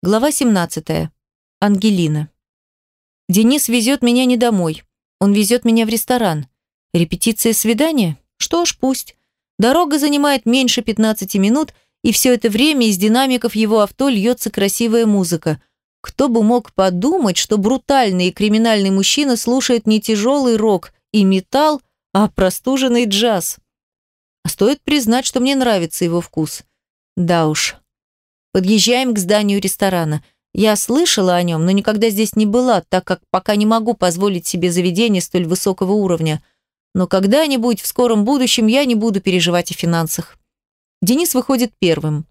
Глава 17. Ангелина. Денис везет меня не домой. Он везет меня в ресторан. Репетиция свидания? Что ж, пусть. Дорога занимает меньше 15 минут, и все это время из динамиков его авто льется красивая музыка. Кто бы мог подумать, что брутальный и криминальный мужчина слушает не тяжелый рок и металл, а простуженный джаз. Стоит признать, что мне нравится его вкус. Да уж. Подъезжаем к зданию ресторана. Я слышала о нем, но никогда здесь не была, так как пока не могу позволить себе заведение столь высокого уровня. Но когда-нибудь в скором будущем я не буду переживать о финансах. Денис выходит первым.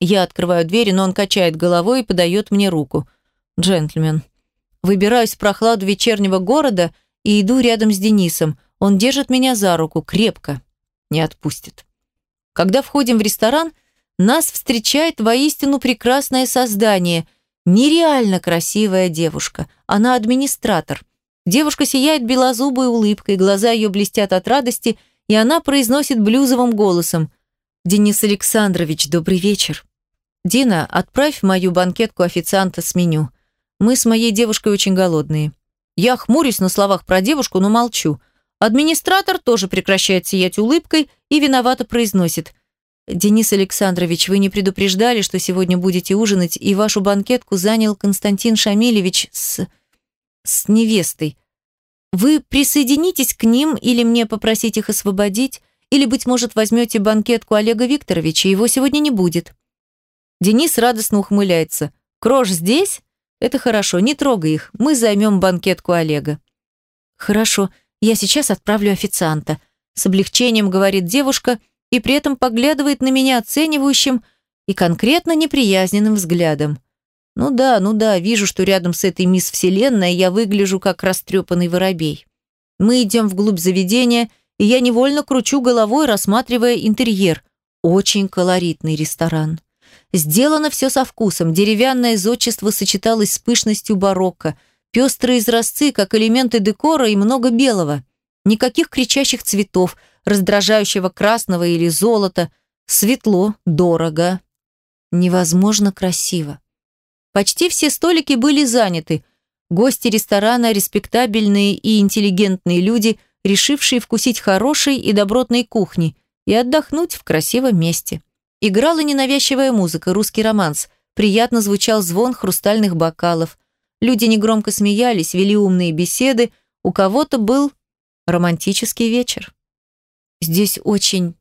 Я открываю дверь, но он качает головой и подает мне руку. Джентльмен. Выбираюсь в прохладу вечернего города и иду рядом с Денисом. Он держит меня за руку, крепко. Не отпустит. Когда входим в ресторан, нас встречает воистину прекрасное создание. Нереально красивая девушка. Она администратор. Девушка сияет белозубой улыбкой, глаза ее блестят от радости, и она произносит блюзовым голосом. «Денис Александрович, добрый вечер». «Дина, отправь мою банкетку официанта с меню. Мы с моей девушкой очень голодные». Я хмурюсь на словах про девушку, но молчу. Администратор тоже прекращает сиять улыбкой и виновато произносит. «Денис Александрович, вы не предупреждали, что сегодня будете ужинать, и вашу банкетку занял Константин Шамилевич с... с невестой. Вы присоединитесь к ним или мне попросить их освободить, или, быть может, возьмете банкетку Олега Викторовича, его сегодня не будет». Денис радостно ухмыляется. «Крош здесь? Это хорошо, не трогай их, мы займем банкетку Олега». «Хорошо, я сейчас отправлю официанта», с облегчением говорит девушка – и при этом поглядывает на меня оценивающим и конкретно неприязненным взглядом. Ну да, ну да, вижу, что рядом с этой мисс Вселенная я выгляжу как растрепанный воробей. Мы идем вглубь заведения, и я невольно кручу головой, рассматривая интерьер. Очень колоритный ресторан. Сделано все со вкусом, деревянное зодчество сочеталось с пышностью барокко, пестрые изразцы, как элементы декора и много белого. Никаких кричащих цветов – раздражающего красного или золота, светло, дорого, невозможно красиво. Почти все столики были заняты. Гости ресторана – респектабельные и интеллигентные люди, решившие вкусить хорошей и добротной кухни и отдохнуть в красивом месте. Играла ненавязчивая музыка, русский романс. Приятно звучал звон хрустальных бокалов. Люди негромко смеялись, вели умные беседы. У кого-то был романтический вечер. Здесь очень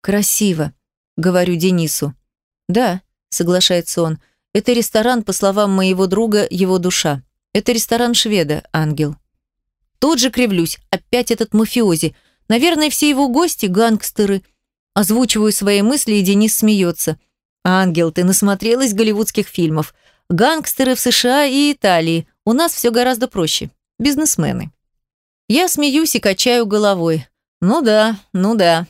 красиво, говорю Денису. Да, соглашается он. Это ресторан, по словам моего друга, его душа. Это ресторан шведа, ангел. Тут же кривлюсь, опять этот мафиози. Наверное, все его гости – гангстеры. Озвучиваю свои мысли, и Денис смеется. «Ангел, ты насмотрелась голливудских фильмов. Гангстеры в США и Италии. У нас все гораздо проще. Бизнесмены». Я смеюсь и качаю головой. Ну да, ну да.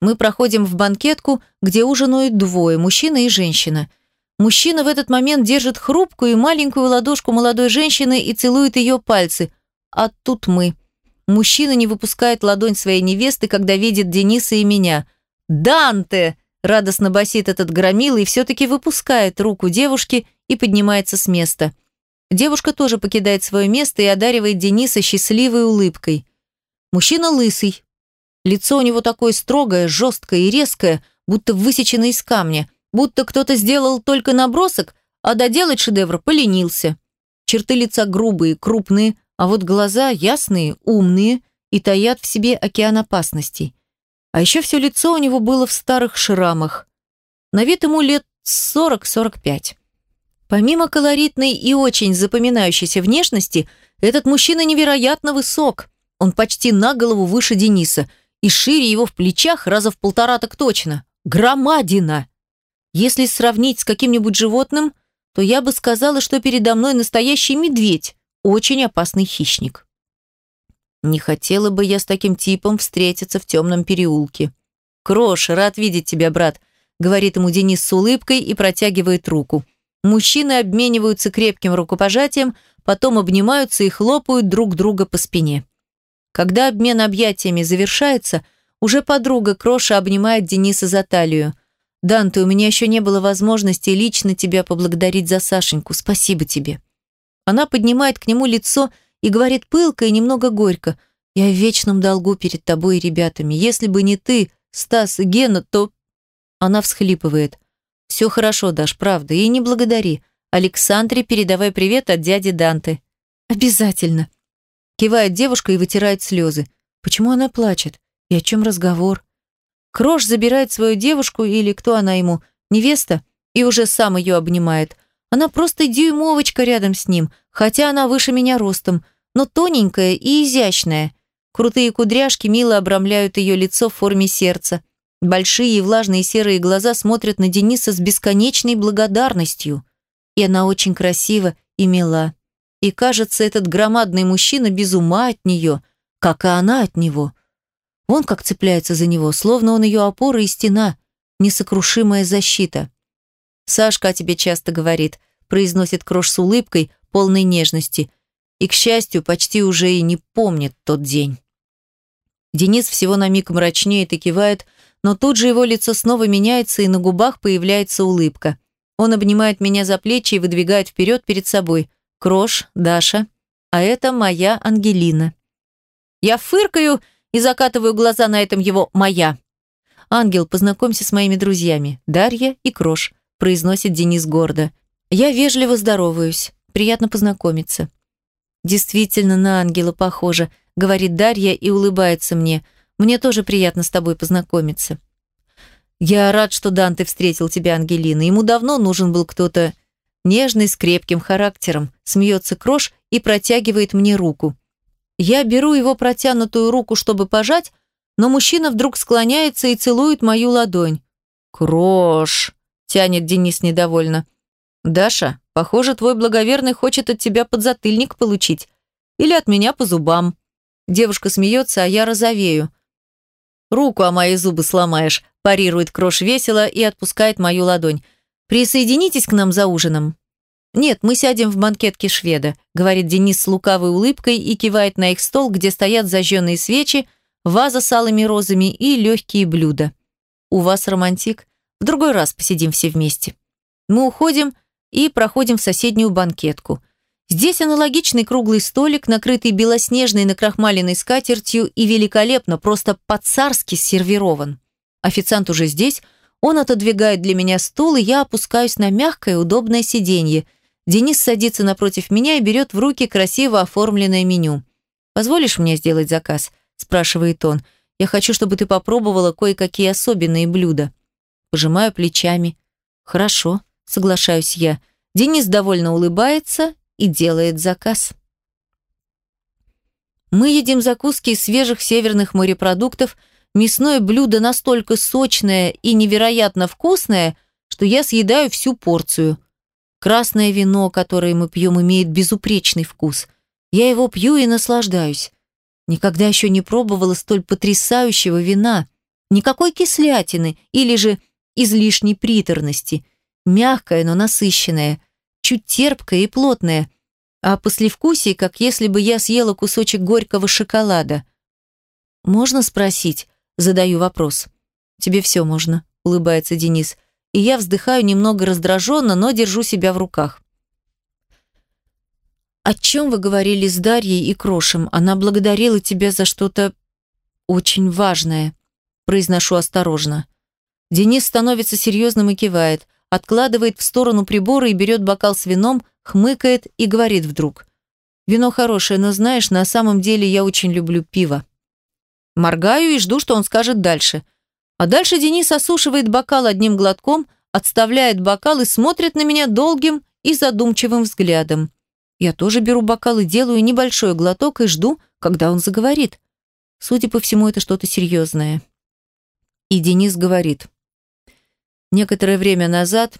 Мы проходим в банкетку, где ужинают двое, мужчина и женщина. Мужчина в этот момент держит хрупкую и маленькую ладошку молодой женщины и целует ее пальцы. А тут мы. Мужчина не выпускает ладонь своей невесты, когда видит Дениса и меня. «Данте!» – радостно басит этот громил и все-таки выпускает руку девушки и поднимается с места. Девушка тоже покидает свое место и одаривает Дениса счастливой улыбкой. Мужчина лысый, Лицо у него такое строгое, жесткое и резкое, будто высечено из камня, будто кто-то сделал только набросок, а доделать шедевр поленился. Черты лица грубые, крупные, а вот глаза ясные, умные и таят в себе океан опасностей. А еще все лицо у него было в старых шрамах. На вид ему лет 40-45. Помимо колоритной и очень запоминающейся внешности, этот мужчина невероятно высок. Он почти на голову выше Дениса – и шире его в плечах раза в полтора так точно. Громадина! Если сравнить с каким-нибудь животным, то я бы сказала, что передо мной настоящий медведь, очень опасный хищник. Не хотела бы я с таким типом встретиться в темном переулке. «Крош, рад видеть тебя, брат», — говорит ему Денис с улыбкой и протягивает руку. Мужчины обмениваются крепким рукопожатием, потом обнимаются и хлопают друг друга по спине. Когда обмен объятиями завершается, уже подруга Кроша обнимает Дениса за талию. Данте, у меня еще не было возможности лично тебя поблагодарить за Сашеньку. Спасибо тебе. Она поднимает к нему лицо и говорит пылко и немного горько. Я в вечном долгу перед тобой и ребятами. Если бы не ты, Стас и Гена, то... Она всхлипывает. Все хорошо, Даш, правда, и не благодари. Александре передавай привет от дяди Данте. Обязательно. Кивает девушка и вытирает слезы. Почему она плачет? И о чем разговор? Крош забирает свою девушку, или кто она ему, невеста, и уже сам ее обнимает. Она просто дюймовочка рядом с ним, хотя она выше меня ростом, но тоненькая и изящная. Крутые кудряшки мило обрамляют ее лицо в форме сердца. Большие и влажные серые глаза смотрят на Дениса с бесконечной благодарностью. И она очень красива и мила. И кажется, этот громадный мужчина без ума от нее, как и она от него. Он как цепляется за него, словно он ее опора и стена, несокрушимая защита. «Сашка тебе часто говорит», произносит Крош с улыбкой, полной нежности, и, к счастью, почти уже и не помнит тот день. Денис всего на миг мрачнеет и кивает, но тут же его лицо снова меняется, и на губах появляется улыбка. Он обнимает меня за плечи и выдвигает вперед перед собой. Крош, Даша, а это моя Ангелина. Я фыркаю и закатываю глаза на этом его «моя». «Ангел, познакомься с моими друзьями. Дарья и Крош», – произносит Денис гордо. Я вежливо здороваюсь. Приятно познакомиться. Действительно, на ангела похоже, говорит Дарья и улыбается мне. Мне тоже приятно с тобой познакомиться. Я рад, что Данте встретил тебя, Ангелина. Ему давно нужен был кто-то нежный, с крепким характером. Смеется Крош и протягивает мне руку. Я беру его протянутую руку, чтобы пожать, но мужчина вдруг склоняется и целует мою ладонь. «Крош!» – тянет Денис недовольно. «Даша, похоже, твой благоверный хочет от тебя подзатыльник получить. Или от меня по зубам». Девушка смеется, а я розовею. «Руку о мои зубы сломаешь», – парирует Крош весело и отпускает мою ладонь. «Присоединитесь к нам за ужином». «Нет, мы сядем в банкетке шведа», – говорит Денис с лукавой улыбкой и кивает на их стол, где стоят зажженные свечи, ваза с алыми розами и легкие блюда. «У вас романтик? В другой раз посидим все вместе». Мы уходим и проходим в соседнюю банкетку. Здесь аналогичный круглый столик, накрытый белоснежной накрахмаленной скатертью и великолепно, просто по-царски сервирован. Официант уже здесь, он отодвигает для меня стул, и я опускаюсь на мягкое, удобное сиденье – Денис садится напротив меня и берет в руки красиво оформленное меню. «Позволишь мне сделать заказ?» – спрашивает он. «Я хочу, чтобы ты попробовала кое-какие особенные блюда». Пожимаю плечами. «Хорошо», – соглашаюсь я. Денис довольно улыбается и делает заказ. Мы едим закуски из свежих северных морепродуктов. Мясное блюдо настолько сочное и невероятно вкусное, что я съедаю всю порцию – Красное вино, которое мы пьем, имеет безупречный вкус. Я его пью и наслаждаюсь. Никогда еще не пробовала столь потрясающего вина. Никакой кислятины или же излишней приторности. Мягкое, но насыщенное. Чуть терпкое и плотное. А послевкусие, как если бы я съела кусочек горького шоколада. «Можно спросить?» Задаю вопрос. «Тебе все можно», улыбается Денис и я вздыхаю немного раздраженно, но держу себя в руках. «О чем вы говорили с Дарьей и Крошем? Она благодарила тебя за что-то очень важное», произношу осторожно. Денис становится серьезным и кивает, откладывает в сторону прибора и берет бокал с вином, хмыкает и говорит вдруг. «Вино хорошее, но знаешь, на самом деле я очень люблю пиво». Моргаю и жду, что он скажет дальше – а дальше Денис осушивает бокал одним глотком, отставляет бокал и смотрит на меня долгим и задумчивым взглядом. Я тоже беру бокал и делаю небольшой глоток и жду, когда он заговорит. Судя по всему, это что-то серьезное. И Денис говорит. Некоторое время назад,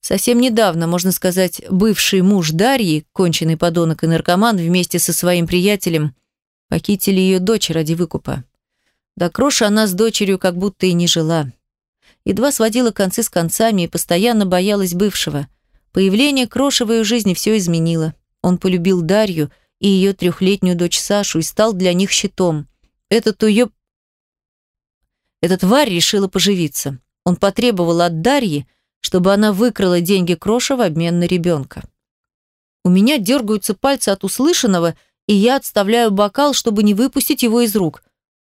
совсем недавно, можно сказать, бывший муж Дарьи, конченый подонок и наркоман, вместе со своим приятелем, похитили ее дочь ради выкупа. До Кроша она с дочерью как будто и не жила. Едва сводила концы с концами и постоянно боялась бывшего. Появление Кроша в ее жизни все изменило. Он полюбил Дарью и ее трехлетнюю дочь Сашу и стал для них щитом. Этот уеб... Этот тварь решила поживиться. Он потребовал от Дарьи, чтобы она выкрала деньги Кроша в обмен на ребенка. У меня дергаются пальцы от услышанного, и я отставляю бокал, чтобы не выпустить его из рук.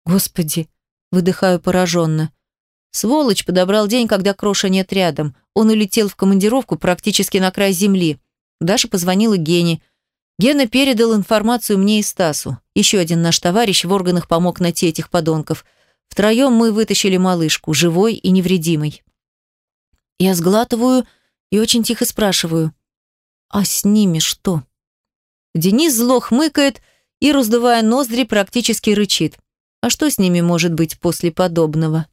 Господи, выдыхаю пораженно. Сволочь подобрал день, когда Кроша нет рядом. Он улетел в командировку практически на край земли. Даша позвонила Гене. Гена передал информацию мне и Стасу. Еще один наш товарищ в органах помог найти этих подонков. Втроем мы вытащили малышку, живой и невредимой. Я сглатываю и очень тихо спрашиваю. «А с ними что?» Денис зло хмыкает и, раздувая ноздри, практически рычит. «А что с ними может быть после подобного?»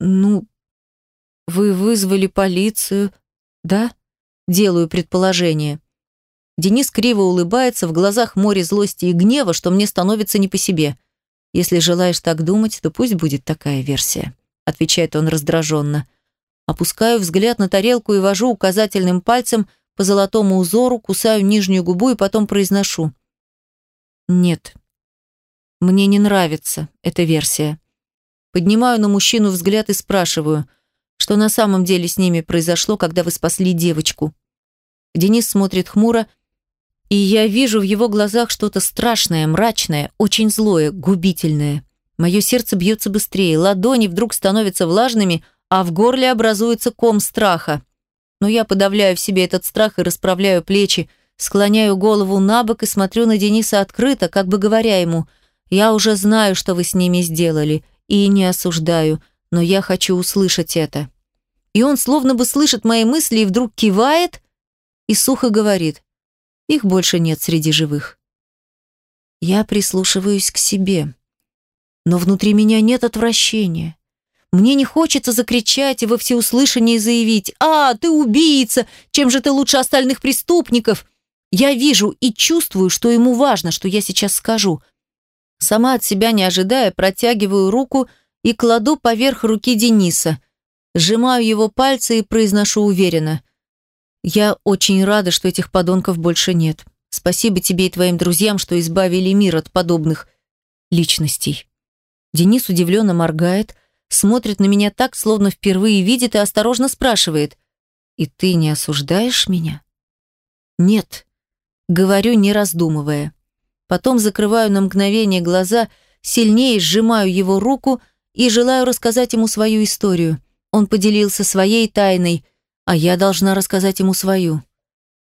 «Ну, вы вызвали полицию, да?» Делаю предположение. Денис криво улыбается, в глазах море злости и гнева, что мне становится не по себе. «Если желаешь так думать, то пусть будет такая версия», отвечает он раздраженно. Опускаю взгляд на тарелку и вожу указательным пальцем по золотому узору, кусаю нижнюю губу и потом произношу. «Нет, мне не нравится эта версия». Поднимаю на мужчину взгляд и спрашиваю, что на самом деле с ними произошло, когда вы спасли девочку. Денис смотрит хмуро, и я вижу в его глазах что-то страшное, мрачное, очень злое, губительное. Мое сердце бьется быстрее, ладони вдруг становятся влажными, а в горле образуется ком страха. Но я подавляю в себе этот страх и расправляю плечи, склоняю голову на бок и смотрю на Дениса открыто, как бы говоря ему, «Я уже знаю, что вы с ними сделали, и не осуждаю, но я хочу услышать это. И он словно бы слышит мои мысли и вдруг кивает и сухо говорит, их больше нет среди живых. Я прислушиваюсь к себе, но внутри меня нет отвращения. Мне не хочется закричать и во всеуслышание заявить «А, ты убийца! Чем же ты лучше остальных преступников?» Я вижу и чувствую, что ему важно, что я сейчас скажу – Сама от себя не ожидая, протягиваю руку и кладу поверх руки Дениса. Сжимаю его пальцы и произношу уверенно. «Я очень рада, что этих подонков больше нет. Спасибо тебе и твоим друзьям, что избавили мир от подобных личностей». Денис удивленно моргает, смотрит на меня так, словно впервые видит и осторожно спрашивает. «И ты не осуждаешь меня?» «Нет», — говорю, не раздумывая. Потом закрываю на мгновение глаза, сильнее сжимаю его руку и желаю рассказать ему свою историю. Он поделился своей тайной, а я должна рассказать ему свою.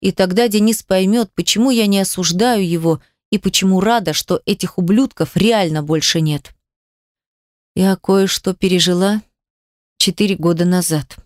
И тогда Денис поймет, почему я не осуждаю его и почему рада, что этих ублюдков реально больше нет. Я кое-что пережила четыре года назад.